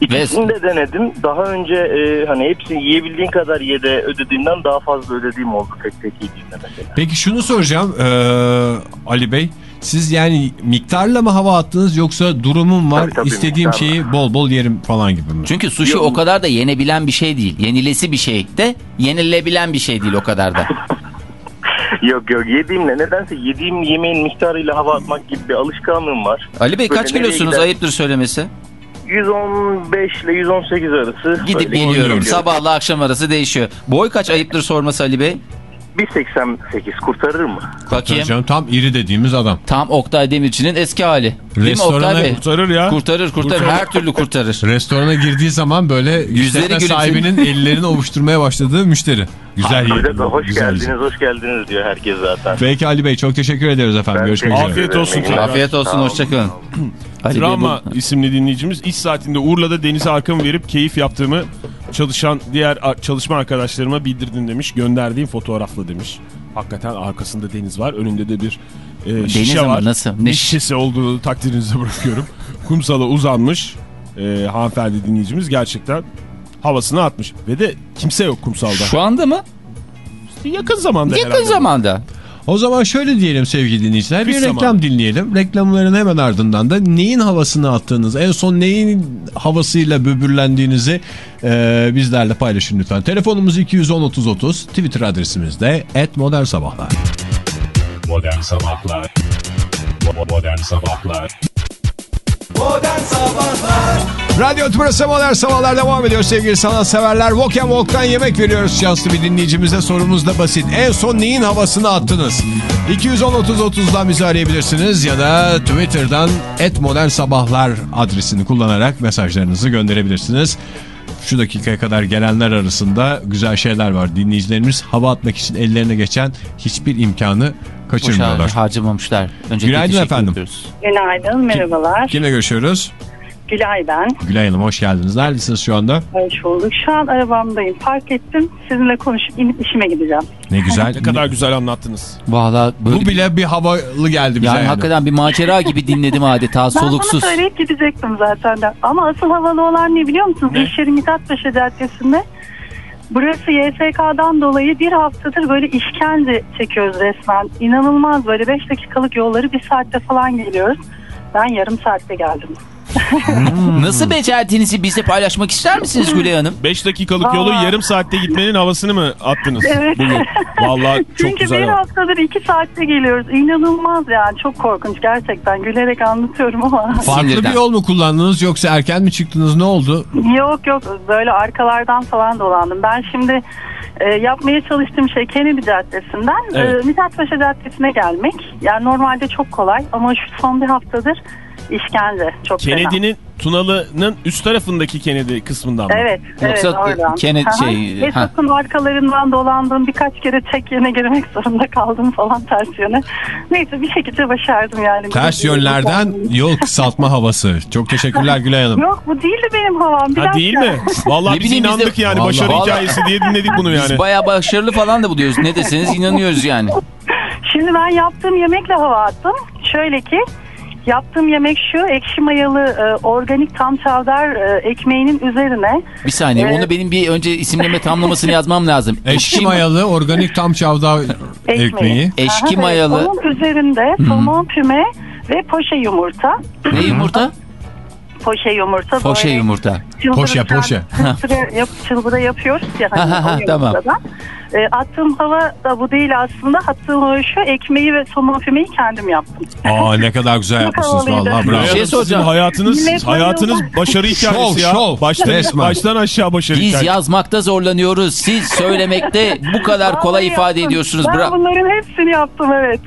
İkisini de denedim. Daha önce e, hani hepsini yiyebildiğin kadar ye de ödediğimden daha fazla ödediğim oldu tek tek yediğimde mesela. Peki şunu soracağım eee, Ali Bey. Siz yani miktarla mı hava attınız yoksa durumum var Tabii, tabii, istediğim miktarla. şeyi bol bol yerim falan gibi mi? Çünkü sushi Yok. o kadar da yenebilen bir şey değil. Yenilesi bir şey de yenilebilen bir şey değil o kadar da. yok yok yediğimle nedense yediğim yemeğin miktarıyla hava atmak gibi bir alışkanlığım var. Ali Bey Böyle kaç kilosunuz gider? ayıptır söylemesi? 115 ile 118 arası. Gidip geliyorum. Sabahla akşam arası değişiyor. Boy kaç ayıptır sorması Ali Bey? 1.88 kurtarır mı? Bakayım. Canım tam iri dediğimiz adam. Tam Oktay Demirci'nin eski hali. Değil Restorana? Kurtarır ya. Kurtarır kurtarır. Her türlü kurtarır. Restorana girdiği zaman böyle Yüzleri sahibinin ellerini ovuşturmaya başladığı müşteri. Güzel yedim. hoş güzel geldiniz, yedim. hoş geldiniz diyor herkes zaten. Peki Ali Bey çok teşekkür ederiz efendim. Ben Görüşmek üzere. Afiyet olsun. ederim. Afiyet olsun hoşçakalın. Ali Bey Drama isimli dinleyicimiz iş saatinde Urla'da denize arkamı verip keyif yaptığımı çalışan diğer çalışma arkadaşlarıma bildirdin demiş. Gönderdiğim fotoğrafla demiş. Hakikaten arkasında deniz var. Önünde de bir e, şişe ama var. nasıl? Ne Ne şiş- şişesi olduğunu takdirinize bırakıyorum. Kumsala uzanmış e, hanımefendi dinleyicimiz gerçekten havasını atmış. Ve de kimse yok kumsalda. Şu anda mı? Yakın zamanda Yakın herhalde. zamanda. O zaman şöyle diyelim sevgili dinleyiciler. Bir zamanı. reklam dinleyelim. Reklamların hemen ardından da neyin havasını attığınız, en son neyin havasıyla böbürlendiğinizi e, bizlerle paylaşın lütfen. Telefonumuz 210-30-30. Twitter adresimiz de @modernsabahlar. Modern Sabahlar Modern Sabahlar Modern Sabahlar Radyo Tümrüt'e modern sabahlar devam ediyor sevgili sanatseverler. Walk and Walk'tan yemek veriyoruz şanslı bir dinleyicimize. Sorumuz da basit. En son neyin havasını attınız? 210-30-30'dan bizi arayabilirsiniz ya da Twitter'dan modern sabahlar adresini kullanarak mesajlarınızı gönderebilirsiniz. Şu dakikaya kadar gelenler arasında güzel şeyler var. Dinleyicilerimiz hava atmak için ellerine geçen hiçbir imkanı kaçırmıyorlar. Boşa harcamamışlar. Öncelikle Günaydın teşekkür efendim. ediyoruz. Günaydın, merhabalar. Kimle görüşüyoruz? Gülay ben. Gülay Hanım hoş geldiniz. Neredesiniz şu anda? Hoş bulduk. Şu an arabamdayım. Park ettim. Sizinle konuşup inip işime gideceğim. Ne güzel. Ne kadar güzel anlattınız. Valla böyle Bu bile bir havalı geldi bize yani, yani. hakikaten bir macera gibi dinledim adeta Ben soluksuz. sana söyleyip gidecektim zaten de. Ama asıl havalı olan ne biliyor musunuz? Ne? İş yeri Mithatpaşa Caddesi'nde. Burası YSK'dan dolayı bir haftadır böyle işkence çekiyoruz resmen. İnanılmaz böyle 5 dakikalık yolları bir saatte falan geliyoruz. Ben yarım saatte geldim. Nasıl becerdiğinizi bizle paylaşmak ister misiniz Gülay Hanım? 5 dakikalık yolu Aa. yarım saatte gitmenin havasını mı attınız Evet. bugün? Vallahi çok Çünkü güzel. bir oldu. haftadır iki saatte geliyoruz. İnanılmaz yani çok korkunç gerçekten. Gülerek anlatıyorum ama. Farklı Sinirden. bir yol mu kullandınız yoksa erken mi çıktınız ne oldu? Yok yok böyle arkalardan falan dolandım. Ben şimdi e, yapmaya çalıştığım şey Kennedy Caddesi'nden Evet. e, Mithatpaşa Caddesi'ne gelmek. Yani normalde çok kolay ama şu son bir haftadır işkence çok fena. Kennedy'nin Tunalı'nın üst tarafındaki Kennedy kısmından mı? Evet, Yoksa evet oradan. Kennedy şey- Ve ha. sakın arkalarından dolandım. Birkaç kere tek yöne girmek zorunda kaldım falan ters yöne. Neyse bir şekilde başardım yani. Ters yönlerden yol kısaltma havası. Çok teşekkürler Gülay Hanım. Yok bu değildi benim havam. Bir Ha değil mi? Vallahi biz biz de- inandık yani Vallahi- başarı Vallahi- hikayesi diye dinledik bunu yani. Biz bayağı başarılı falan da buluyoruz. Ne deseniz inanıyoruz yani. Şimdi ben yaptığım yemekle hava attım. Şöyle ki yaptığım yemek şu ekşi mayalı e, organik tam çavdar e, ekmeğinin üzerine Bir saniye Evet. onu benim bir önce isimleme tamlamasını yazmam lazım. Eşki mayalı organik tam çavdar ekmeği. ekmeği. Eşki Aha, evet. mayalı. Onun üzerinde somon füme ve poşe yumurta. Ne yumurta? Poşe yumurta. Poşe böyle yumurta. Poşe, poşe. Çılbıra, yap, çılbıra yapıyoruz ya. Hani Ha, tamam. E, attığım hava da bu değil aslında. Attığım hava şu ekmeği ve somon fümeyi kendim yaptım. Aa ne kadar güzel yapmışsınız havalıydı. vallahi Bir bravo. şey soracağım. hayatınız, Millet hayatınız başarı hikayesi Şov, ya. şov. Baştan, Resmen. baştan aşağı başarı Biz hikayesi. yazmakta zorlanıyoruz. Siz söylemekte bu kadar kolay ifade ediyorsunuz. Ben Bra bunların hepsini yaptım evet.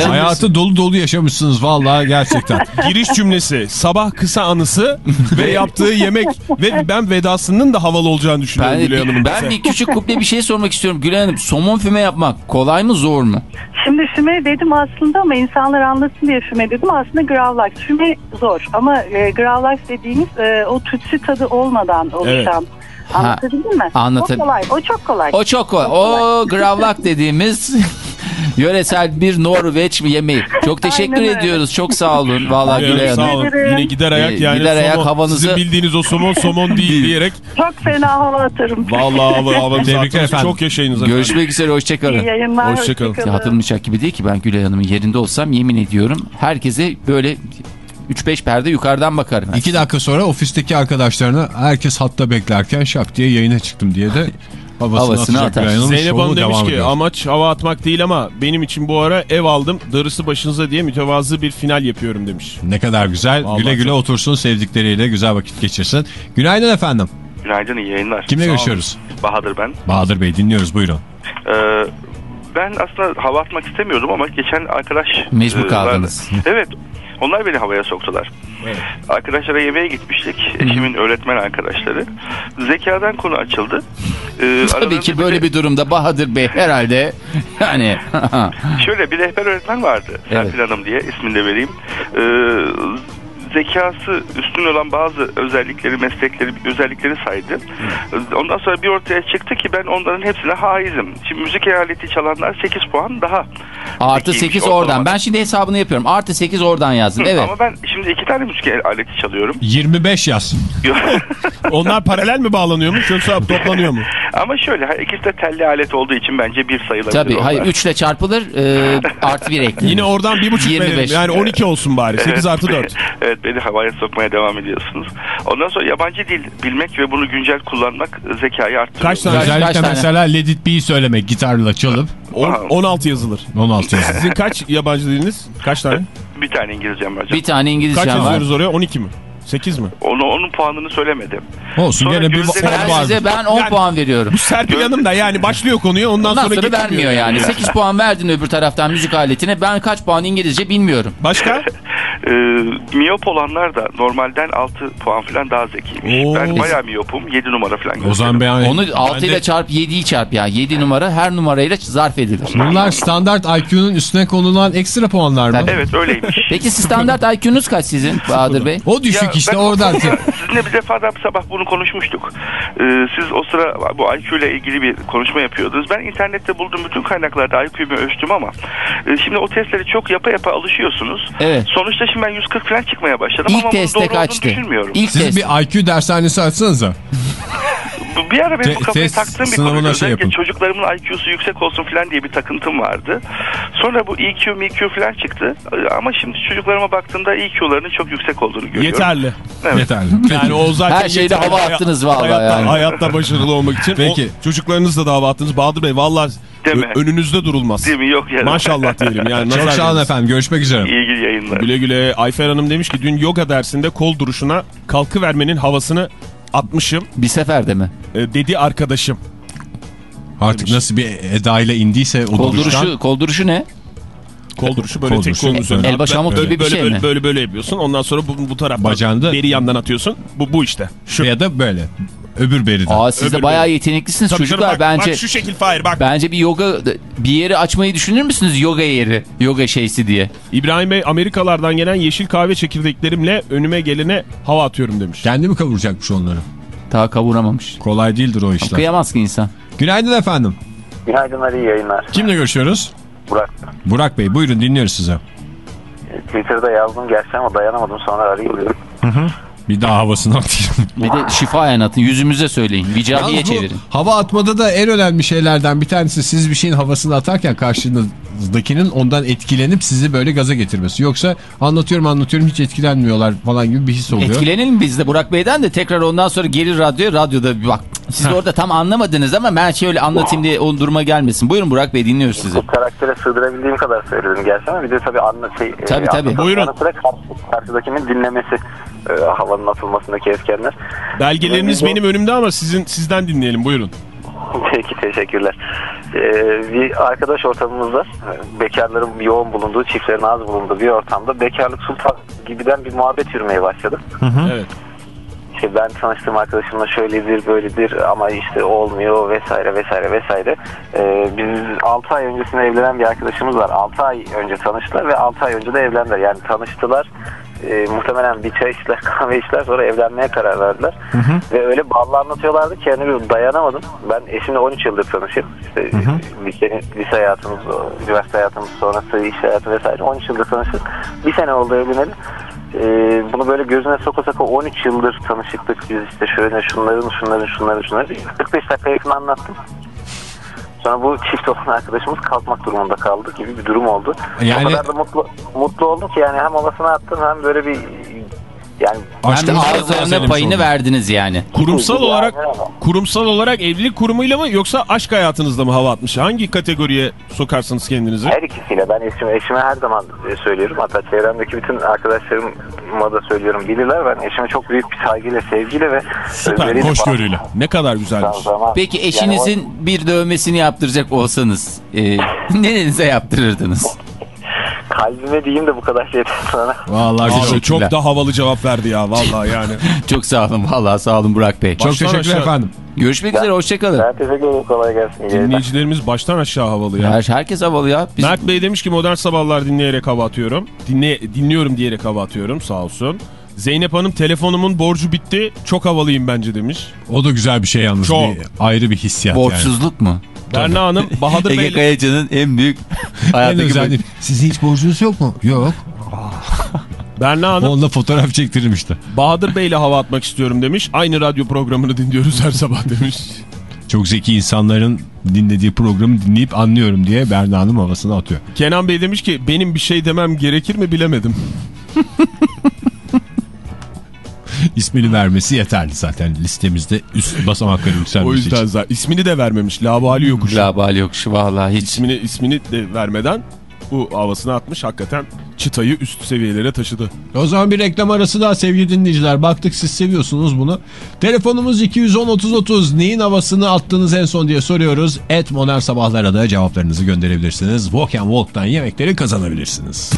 Hanım, Hayatı dolu dolu yaşamışsınız vallahi gerçekten. Giriş cümlesi, sabah kısa anısı ve yaptığı yemek ve ben vedasının da havalı olacağını düşünüyorum ben, Gülay Hanım'ın. ben mesela. bir küçük kuple bir şey sormak istiyorum. Gülay Hanım somon füme yapmak kolay mı zor mu? Şimdi füme dedim aslında ama insanlar anlasın diye füme dedim. Aslında gravlax. Füme zor ama e, gravlax dediğimiz e, o tütsü tadı olmadan oluşan. Anlatabildim mi? anlatab- O kolay. O çok kolay. O çok kolay. O gravlak dediğimiz yöresel bir Norveç yemeği. Çok teşekkür Aynen ediyoruz. Çok sağ olun. Vallahi Gülay Hanım, sağ olun. Yine gider ayak Ee, yani gider ayak havanızı- Sizin bildiğiniz o somon somon değil diyerek. Çok fena hava atarım. Vallahi hava, havanızı Tebrikler efendim. Çok yaşayınız efendim. Görüşmek üzere. İyi Hoşçakalın. yayınlar. Hoşçakalın. hoşçakalın. Hatırlamayacak gibi değil ki ben Gülay Hanım'ın yerinde olsam yemin ediyorum herkese böyle 3-5 perde yukarıdan bakarım. İki dakika sonra ofisteki arkadaşlarına herkes hatta beklerken şak diye yayına çıktım diye de havasını, Havasını atacak. atar. Hanım'ın Zeynep Hanım demiş ki ediyor. amaç hava atmak değil ama benim için bu ara ev aldım darısı başınıza diye mütevazı bir final yapıyorum demiş. Ne kadar güzel. Vallahi güle güle çok- otursun sevdikleriyle güzel vakit geçirsin. Günaydın efendim. Günaydın iyi yayınlar. Kimle Sağ olun. görüşüyoruz? Bahadır ben. Bahadır Bey dinliyoruz buyurun. Ee, ben aslında hava atmak istemiyordum ama geçen arkadaş... Mecbur e, kaldınız. vardı. Evet. Onlar beni havaya soktular. Arkadaşlara yemeğe gitmiştik. Eşimin öğretmen arkadaşları. Zekadan konu açıldı. Ee, Tabii ki bir böyle de- bir durumda Bahadır Bey herhalde yani Şöyle bir rehber öğretmen vardı. Evet. Serpil Hanım diye ismini de vereyim. Ee, zekası üstün olan bazı özellikleri, meslekleri, özellikleri saydı. Ondan sonra bir ortaya çıktı ki ben onların hepsine haizim. Şimdi müzik aleti çalanlar 8 puan daha. artı zekiymiş 8 ortalama. oradan. Ben şimdi hesabını yapıyorum. Artı 8 oradan yazdım. Hı, Evet. Ama ben şimdi iki tane müzik aleti çalıyorum. 25 yaz. Onlar paralel mi bağlanıyormuş yoksa toplanıyor mu? Ama şöyle ikisi de telli alet olduğu için bence bir sayılabilir. Tabii onlar. hayır 3 ile çarpılır e, artı 1 eklenir. Yine oradan bir buçuk 25. verelim. Yani 12 olsun bari. 8 artı 4. evet beni havaya sokmaya devam ediyorsunuz. Ondan sonra yabancı dil bilmek ve bunu güncel kullanmak zekayı arttırıyor. Kaç tane? Özellikle kaç tane? mesela Let It Be söylemek gitarla çalıp On- 16 yazılır. 16 yaz. Sizin kaç yabancı diliniz? Kaç tane? Bir tane İngilizcem var. Bir tane Kaç İngilizcem var. yazıyoruz oraya? 12 mi? 8 mi? Onu, onun puanını söylemedim. Olsun Sonra gene bir Ben size ben 10 Yani- puan veriyorum. Bu Serpil Hanım da yani başlıyor konuya ondan, Ondan sonra, sonra getirmiyor vermiyor yani. 8 puan verdin öbür taraftan müzik aletine. Ben kaç puan İngilizce bilmiyorum. Başka? Ee, miyop olanlar da normalden 6 puan falan daha zekiymiş. Oo. Ben bayağı miyopum. 7 numara falan O zaman ben... Onu 6 ben de- ile çarp 7'yi çarp ya. 7 numara her numarayla zarf edilir. Bunlar standart IQ'nun üstüne konulan ekstra puanlar mı? Evet öyleymiş. Peki siz standart IQ'nuz kaç sizin Bahadır Bey? O düşük Ya işte oradan. konuda Sizinle bir defa da sabah bunu konuşmuştuk. Ee, siz o sıra bu IQ ile ilgili bir konuşma yapıyordunuz. Ben internette bulduğum bütün kaynaklarda IQ'mu ölçtüm ama e, şimdi o testleri çok yapa yapa alışıyorsunuz. Evet. Sonuçta şimdi ben 140 falan çıkmaya başladım İlk ama testte doğru olduğunu düşünmüyorum. İlk Siz test. bir IQ dershanesi açsanıza. Bu- Bir ara benim Te- bu kafayı taktığım bir konuydu. şey yapın. çocuklarımın IQ'su yüksek olsun falan diye bir takıntım vardı. Sonra bu EQ, MQ falan çıktı. Ama şimdi çocuklarıma baktığımda EQ'larının çok yüksek olduğunu görüyorum. Yeterli. Evet. Yeterli. Yani o zaten Her şeyde yeterli. hava attınız vallahi hayatta, yani. Hayatta başarılı olmak için. Peki. O, çocuklarınızla da hava attınız. Bahadır Bey vallahi Deme. ö- önünüzde durulmaz. Değil mi? Yok yani. Maşallah diyelim yani. Çok sağ olun efendim. Görüşmek üzere. İyi gün yayınlar. Güle güle. Ayfer Hanım demiş ki dün yoga dersinde kol duruşuna kalkı vermenin havasını atmışım Bir seferde mi? e, dedi arkadaşım. Artık nasıl bir edayla indiyse o Kol duruştan. duruşu, kol duruşu ne? Kol duruşu böyle Kol tek kolun üzerine. El başamuk Böyle- gibi bir böyle, şey böyle, mi? Böyle böyle yapıyorsun. Ondan sonra bu, bu taraftan Bacağında- beri yandan atıyorsun. Bu bu işte. Şu. Ya da böyle. Öbür beriden. Aa siz de Öbür bayağı bölüm. yeteneklisiniz Tabii çocuklar. canım, bak, bence bak şu şekil Fahir bak. bence bir yoga bir yeri açmayı düşünür müsünüz yoga yeri? Yoga şeysi diye. İbrahim Bey Amerikalardan gelen yeşil kahve çekirdeklerimle önüme gelene hava atıyorum demiş. Kendi mi kavuracakmış onları? Daha kavuramamış. Kolay değildir o işler. Kıyamaz ki insan. Günaydın efendim. Günaydınlar, iyi yayınlar. Kimle görüşüyoruz? Burak. Burak Bey buyurun dinliyoruz size. Twitter'da yazdım gerçi ama dayanamadım sonra arayayım dedim. Bir daha havasını atayım. Bir de şifayen atın yüzümüze söyleyin. Bu çevirin. Hava atmada da en önemli şeylerden bir tanesi siz bir şeyin havasını atarken karşınızdakinin ondan etkilenip sizi böyle gaza getirmesi. Yoksa anlatıyorum anlatıyorum hiç etkilenmiyorlar falan gibi bir his oluyor. Etkilenelim biz de Burak Bey'den de tekrar ondan sonra geri radyo radyoda bir bak. Siz orada tam anlamadınız ama ben şöyle anlatayım diye o duruma gelmesin. Buyurun Burak Bey dinliyoruz sizi. Bu karaktere sığdırabildiğim kadar söyledim gerçi ama bir de tabii anla şey. Tabii, tabii. anlatılan Buyurun. karşıdakinin dinlemesi e, havanın atılmasındaki etkenler. Belgeleriniz benim önümde ama sizin sizden dinleyelim buyurun. Peki teşekkürler. Ee, bir arkadaş ortamımızda bekarların yoğun bulunduğu, çiftlerin az bulunduğu bir ortamda bekarlık sultan gibiden bir muhabbet yürümeye başladı. Evet. İşte ben tanıştığım arkadaşımla şöyledir böyledir ama işte olmuyor vesaire vesaire vesaire. Ee, biz 6 ay öncesinde evlenen bir arkadaşımız var. 6 ay önce tanıştılar ve 6 ay önce de evlendiler. Yani tanıştılar. E, muhtemelen bir çay içtiler, kahve içtiler sonra evlenmeye karar verdiler. Ve öyle ballı anlatıyorlardı ki yani dayanamadım. Ben eşimle 13 yıldır tanışıyorum. İşte lise, lise hayatımız, üniversite hayatımız sonrası iş hayatı vesaire 13 yıldır tanıştık. Bir sene oldu evleneli. Ee, bunu böyle gözüne soka soka 13 yıldır tanışıklık biz işte şöyle şunların şunların şunların şunların 45 dakika yakın anlattım. Sonra bu çift olan arkadaşımız kalkmak durumunda kaldı gibi bir durum oldu. Yani- O kadar da mutlu, mutlu oldum ki yani hem havasını attım hem böyle bir yani Aşkın payını oldum. verdiniz yani. Kurumsal Yani olarak kurumsal olarak evlilik kurumuyla mı yoksa aşk hayatınızda mı hava atmış? Hangi kategoriye sokarsınız kendinizi? her ikisiyle ben eşime, eşime her zaman söylüyorum. Hatta çevremdeki bütün arkadaşlarıma da söylüyorum bilirler. Ben eşime çok büyük bir saygıyla, sevgiyle ve Süper, hoşgörüyle. Ne kadar güzelmiş. zaman- Peki Yani eşinizin bir dövmesini yaptıracak olsanız e, nerenize yaptırırdınız? Kalbime diyeyim de bu kadar şeyden sonra. Vallahi Abi, çok da havalı cevap verdi ya vallahi yani. Çok sağ olun vallahi sağ olun Burak Bey. çok Baştan teşekkür aşağı- efendim. Görüşmek üzere hoşçakalın. Ben teşekkür ederim. Kolay gelsin. Dinleyicilerimiz baştan aşağı havalı ya. Her, herkes havalı ya. Biz, Mert Bey demiş ki modern sabahlar dinleyerek hava atıyorum. Dinle, dinliyorum diyerek hava atıyorum sağ olsun. Zeynep Hanım telefonumun borcu bitti. Çok havalıyım bence demiş. O da güzel bir şey yalnız. Çok. Bir, ayrı bir hissiyat yani. borçsuzluk mu? Berna Hanım Bahadır Ege Bey Kayacan'ın en büyük En hayattaki özel Sizin hiç borcunuz yok mu? Yok. Berna Hanım Onunla fotoğraf çektiririm işte. Bahadır Bey'le hava atmak istiyorum demiş. Aynı radyo programını dinliyoruz her sabah demiş. Çok zeki insanların dinlediği programı dinleyip anlıyorum diye Berna Hanım havasını atıyor. Kenan Bey demiş ki benim bir şey demem gerekir mi bilemedim. İsmini vermesi yeterli zaten listemizde üst basamakları O yükselmesi yüzden için. zaten ismini de vermemiş. Labali yokuşu. Labali yok şu vallahi hiç. İsmini, ismini de vermeden bu havasını atmış. Hakikaten çıtayı üst seviyelere taşıdı. O zaman bir reklam arası daha sevgili dinleyiciler. Baktık siz seviyorsunuz bunu. Telefonumuz 210-30-30. Neyin havasını attınız en son diye soruyoruz. Et Modern Sabahlar'a da cevaplarınızı gönderebilirsiniz. Walk and Walk'tan yemekleri kazanabilirsiniz.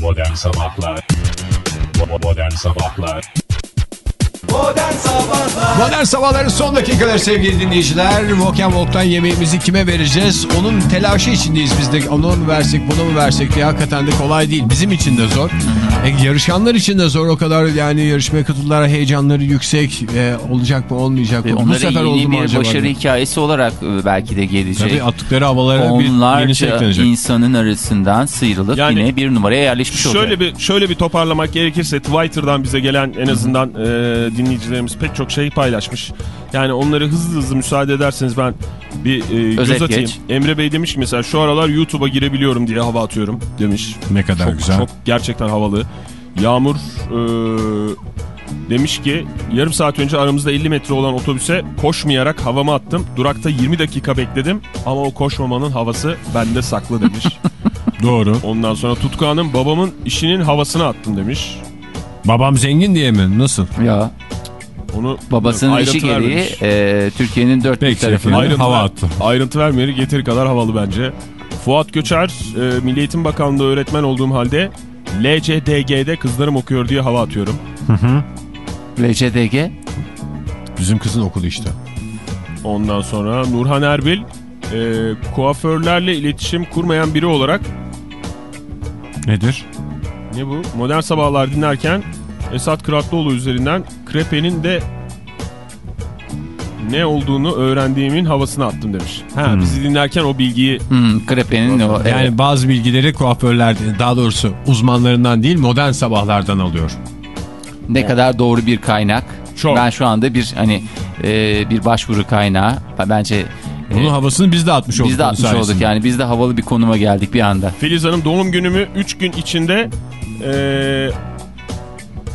Modern Sabahlar Modern Sabahlar Modern Sabahlar Modern Sabahların son dakikaları sevgili dinleyiciler. Walk Walk'tan yemeğimizi kime vereceğiz? Onun telaşı içindeyiz biz de. Onu mu versek bunu mu versek diye hakikaten de kolay değil. Bizim için de zor. E, yarışanlar için de zor. O kadar yani yarışmaya katılanlara heyecanları yüksek. E, olacak mı olmayacak mı? Ve Bu sefer yeni oldu mu bir acaba? başarı hikayesi olarak e, belki de gelecek. Tabii attıkları havalara bir yenisi Onlarca eklenecek. insanın arasından sıyrılıp Yani yine bir numaraya yerleşmiş olacak. Şöyle bir şöyle bir toparlamak gerekirse Twitter'dan bize gelen en azından e, dinleyicilerimiz pek çok şey paylaşmış. Yani onları hızlı hızlı müsaade ederseniz ben bir e, göz Özet atayım. geç. Emre Bey demiş ki mesela şu aralar YouTube'a girebiliyorum diye hava atıyorum demiş. Ne kadar çok, güzel. Çok gerçekten havalı. Yağmur e, demiş ki yarım saat önce aramızda 50 metre olan otobüse koşmayarak havama attım. Durakta 20 dakika bekledim ama o koşmamanın havası bende saklı demiş. Doğru. Ondan sonra Tutku Hanım babamın işinin havasını attım demiş. Babam zengin diye mi? Nasıl? Ya Onu babasının ayrıntı işi gereği vermemiş. e, Türkiye'nin dört bir tarafına ayrıntı, hava attı. ayrıntı vermeyerek yeteri kadar havalı bence. Fuat Göçer, e, Milli Eğitim Bakanlığı öğretmen olduğum halde LCDG'de kızlarım okuyor diye hava atıyorum. LCDG Bizim kızın okulu işte. Ondan sonra Nurhan Erbil, e, kuaförlerle iletişim kurmayan biri olarak Nedir? Ne bu? Modern Sabahlar dinlerken Esat Kıratlıoğlu üzerinden krepenin de ne olduğunu öğrendiğimin havasını attım demiş. Ha, Hmm. bizi dinlerken o bilgiyi hmm, krepenin o Yani evet. bazı bilgileri kuaförler daha doğrusu uzmanlarından değil modern sabahlardan alıyor. ne kadar doğru bir kaynak. Çok. Ben şu anda bir hani e, bir başvuru kaynağı. Bence e, Bunun havasını biz de atmış olduk. biz de atmış sayesinde. olduk yani biz de havalı bir konuma geldik bir anda. Filiz Hanım doğum günümü 3 gün içinde eee,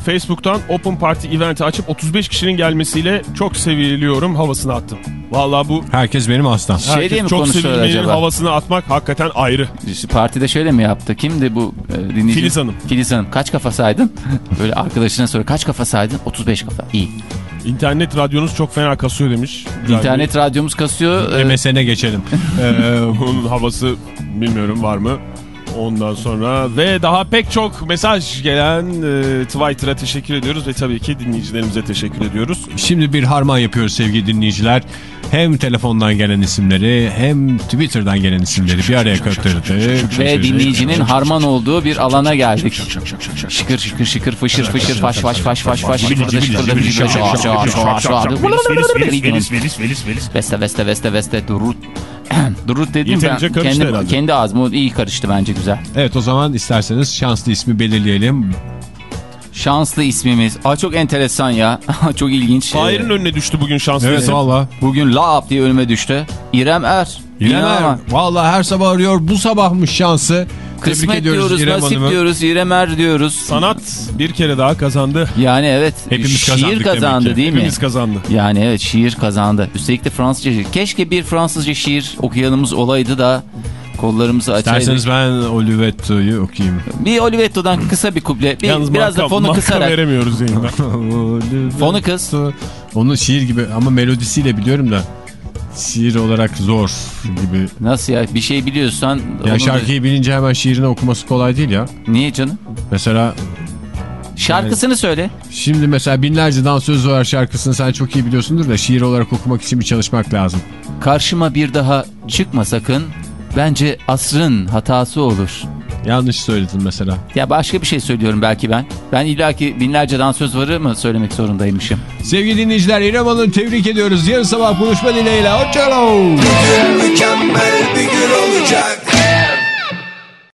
Facebook'tan Open Party eventi açıp 35 kişinin gelmesiyle çok seviliyorum havasını attım. Vallahi bu Herkes benim hastam. Şey diye herkes mi çok sevilmenin acaba? havasını atmak hakikaten ayrı. İşte partide şöyle mi yaptı? Kimdi bu e, dinleyici? Filiz Hanım. Filiz Hanım. Kaç kafa saydın? Böyle arkadaşına sonra kaç kafa saydın? 35 kafa. İyi. İnternet radyonuz çok fena kasıyor demiş. Yani İnternet radyomuz kasıyor. MSN'e geçelim. Ee, Onun havası bilmiyorum var mı? Ondan sonra ve daha pek çok mesaj gelen e, Twitter'a teşekkür ediyoruz ve tabii ki dinleyicilerimize teşekkür ediyoruz. şimdi bir harman yapıyoruz sevgili dinleyiciler. Hem telefondan gelen isimleri hem Twitter'dan gelen isimleri bir araya katırdık. ve dinleyicinin harman olduğu bir alana geldik. Şıkır şıkır şıkır fışır fışır faş faş faş faş faş şıkırda şıkırda Veste veste veste veste durut. durut dediğim ben Yeterince karıştı kendi, herhalde. kendi ağzıma iyi karıştı bence güzel. Evet o zaman isterseniz şanslı ismi belirleyelim. Şanslı ismimiz. Aa çok enteresan ya. çok ilginç. Fahir'in Ee, önüne düştü bugün şanslı Evet isim. valla. Bugün lap diye önüme düştü. İrem Er. İrem. Er valla her sabah arıyor. Bu sabahmış şansı. Tebrik Kısmet ediyoruz diyoruz, İrem nasip Hanım'ı. diyoruz, İrem Er diyoruz. Sanat bir kere daha kazandı. Yani evet. Hepimiz şiir kazandı değil mi? Hepimiz kazandı. Yani evet şiir kazandı. Üstelik de Fransızca şiir. Keşke bir Fransızca şiir okuyanımız olaydı da kollarımızı açaydık. İsterseniz ben Olivetto'yu okuyayım. Bir Olivetto'dan kısa bir kuple. Bir, Yalnız biraz da marka- fonu marka kısarak. veremiyoruz yayında. Fonu kız. Onu şiir gibi ama melodisiyle biliyorum da şiir olarak zor gibi. Nasıl ya? Bir şey biliyorsan. Ya onu- şarkıyı bilince hemen şiirini okuması kolay değil ya. Niye canım? Mesela Şarkısını söyle. şimdi mesela binlerce dansöz var şarkısını sen çok iyi biliyorsundur da şiir olarak okumak için bir çalışmak lazım. Karşıma bir daha çıkma sakın bence asrın hatası olur. Yanlış söyledin mesela. Ya başka bir şey söylüyorum belki ben. Ben illaki binlerce dansöz varı mı söylemek zorundaymışım. Sevgili dinleyiciler İrem Hanım tebrik ediyoruz. Yarın sabah buluşma dileğiyle. Hoşçakalın. Mükemmel bir gün olacak.